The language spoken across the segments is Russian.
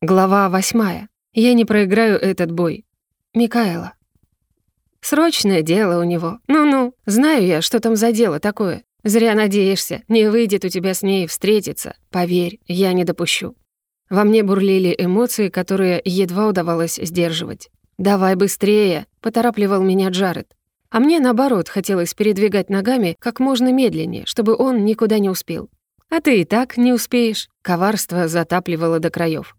Глава восьмая. Я не проиграю этот бой. Микаэла. Срочное дело у него. Ну-ну, знаю я, что там за дело такое. Зря надеешься, не выйдет у тебя с ней встретиться. Поверь, я не допущу. Во мне бурлили эмоции, которые едва удавалось сдерживать. «Давай быстрее!» — поторапливал меня Джаред. А мне, наоборот, хотелось передвигать ногами как можно медленнее, чтобы он никуда не успел. А ты и так не успеешь. Коварство затапливало до краев.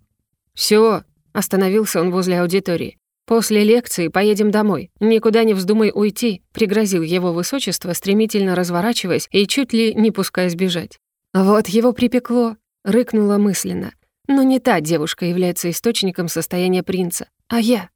Все, остановился он возле аудитории. «После лекции поедем домой. Никуда не вздумай уйти», — пригрозил его высочество, стремительно разворачиваясь и чуть ли не пуская сбежать. «Вот его припекло», — рыкнула мысленно. «Но не та девушка является источником состояния принца, а я».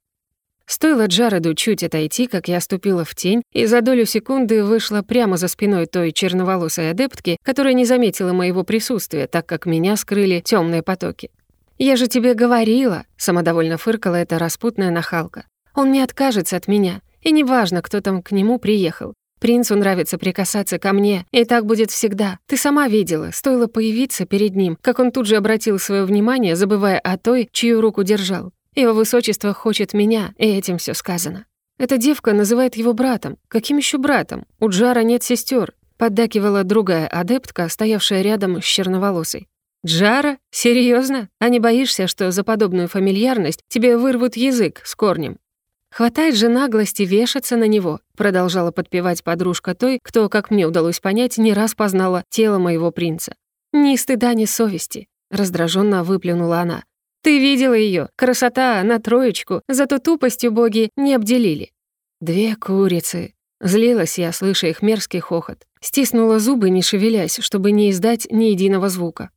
Стоило Джареду чуть отойти, как я ступила в тень, и за долю секунды вышла прямо за спиной той черноволосой адептки, которая не заметила моего присутствия, так как меня скрыли темные потоки. «Я же тебе говорила», — самодовольно фыркала эта распутная нахалка. «Он не откажется от меня, и неважно, кто там к нему приехал. Принцу нравится прикасаться ко мне, и так будет всегда. Ты сама видела, стоило появиться перед ним, как он тут же обратил свое внимание, забывая о той, чью руку держал. Его высочество хочет меня, и этим все сказано. Эта девка называет его братом. Каким еще братом? У Джара нет сестер. Поддакивала другая адептка, стоявшая рядом с черноволосой. «Джара? Серьезно? А не боишься, что за подобную фамильярность тебе вырвут язык с корнем?» «Хватает же наглости вешаться на него», продолжала подпевать подружка той, кто, как мне удалось понять, не раз познала тело моего принца. «Ни стыда, ни совести», раздраженно выплюнула она. Ты видела ее, красота на троечку, зато тупостью боги не обделили. Две курицы. Злилась я, слыша их мерзкий хохот. Стиснула зубы, не шевелясь, чтобы не издать ни единого звука.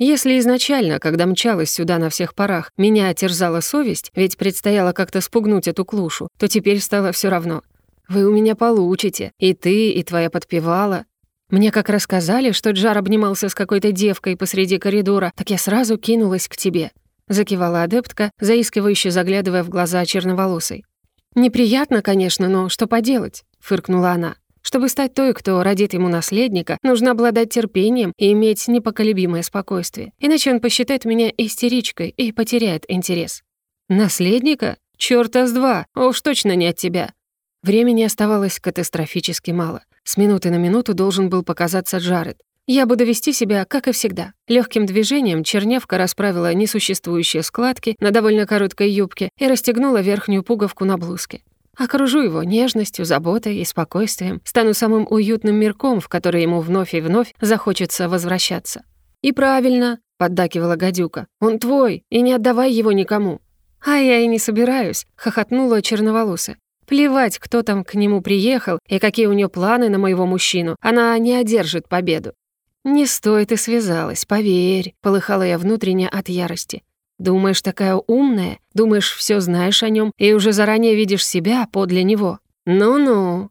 Если изначально, когда мчалась сюда на всех парах, меня терзала совесть, ведь предстояло как-то спугнуть эту клушу, то теперь стало все равно. Вы у меня получите, и ты, и твоя подпевала. Мне как рассказали, что Джар обнимался с какой-то девкой посреди коридора, так я сразу кинулась к тебе закивала адептка, заискивающе заглядывая в глаза черноволосой. «Неприятно, конечно, но что поделать?» — фыркнула она. «Чтобы стать той, кто родит ему наследника, нужно обладать терпением и иметь непоколебимое спокойствие. Иначе он посчитает меня истеричкой и потеряет интерес». «Наследника? Чёрта с два! Уж точно не от тебя!» Времени оставалось катастрофически мало. С минуты на минуту должен был показаться Джаред. Я буду вести себя, как и всегда. Легким движением чернявка расправила несуществующие складки на довольно короткой юбке и расстегнула верхнюю пуговку на блузке. Окружу его нежностью, заботой и спокойствием, стану самым уютным мирком, в который ему вновь и вновь захочется возвращаться. «И правильно», — поддакивала гадюка, — «он твой, и не отдавай его никому». «А я и не собираюсь», — хохотнула черноволосая. «Плевать, кто там к нему приехал и какие у нее планы на моего мужчину, она не одержит победу. «Не стой ты связалась, поверь», — полыхала я внутренне от ярости. «Думаешь, такая умная? Думаешь, все знаешь о нем и уже заранее видишь себя подле него? Ну-ну».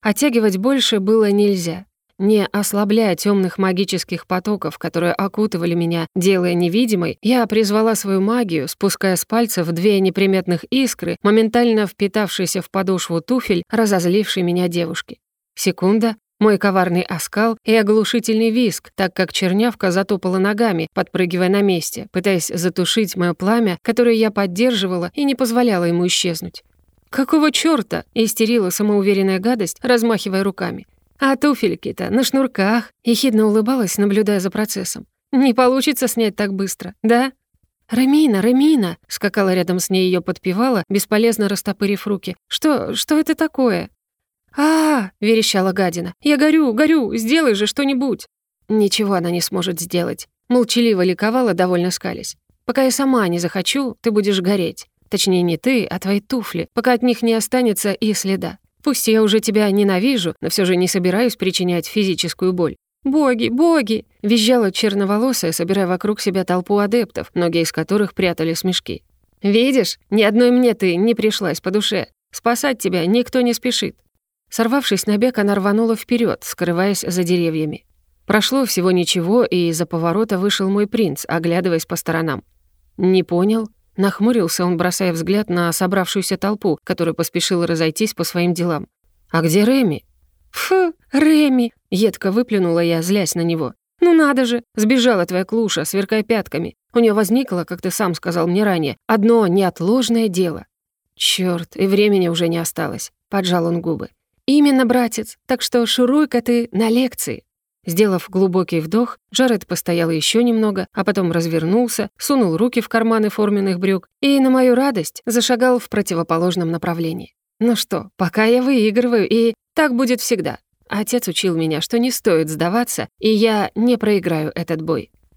Оттягивать больше было нельзя. Не ослабляя темных магических потоков, которые окутывали меня, делая невидимой, я призвала свою магию, спуская с пальцев две неприметных искры, моментально впитавшиеся в подошву туфель, разозлившей меня девушки. Секунда, мой коварный оскал и оглушительный виск, так как чернявка затопала ногами, подпрыгивая на месте, пытаясь затушить мое пламя, которое я поддерживала и не позволяла ему исчезнуть. «Какого чёрта?» — истерила самоуверенная гадость, размахивая руками. «А туфельки-то на шнурках!» — ехидно улыбалась, наблюдая за процессом. «Не получится снять так быстро, да?» «Рамина, Рамина!» — скакала рядом с ней, её подпевала, бесполезно растопырив руки. «Что, что это такое?» А, верещала гадина. «Я горю, горю, сделай же что-нибудь!» Ничего она не сможет сделать. Молчаливо ликовала, довольно скались. «Пока я сама не захочу, ты будешь гореть. Точнее, не ты, а твои туфли, пока от них не останется и следа. Пусть я уже тебя ненавижу, но все же не собираюсь причинять физическую боль. «Боги, боги!» — визжала черноволосая, собирая вокруг себя толпу адептов, многие из которых прятали смешки. «Видишь, ни одной мне ты не пришлась по душе. Спасать тебя никто не спешит. Сорвавшись на бег, она рванула вперед, скрываясь за деревьями. Прошло всего ничего, и из-за поворота вышел мой принц, оглядываясь по сторонам. «Не понял?» Нахмурился он, бросая взгляд на собравшуюся толпу, которая поспешила разойтись по своим делам. «А где Реми?» «Фу, Реми!» — едко выплюнула я, злясь на него. «Ну надо же! Сбежала твоя клуша, сверкая пятками. У нее возникло, как ты сам сказал мне ранее, одно неотложное дело. Черт, и времени уже не осталось», — поджал он губы. «Именно, братец, так что шуруй-ка ты на лекции». Сделав глубокий вдох, Джаред постоял еще немного, а потом развернулся, сунул руки в карманы форменных брюк и, на мою радость, зашагал в противоположном направлении. «Ну что, пока я выигрываю, и так будет всегда. Отец учил меня, что не стоит сдаваться, и я не проиграю этот бой.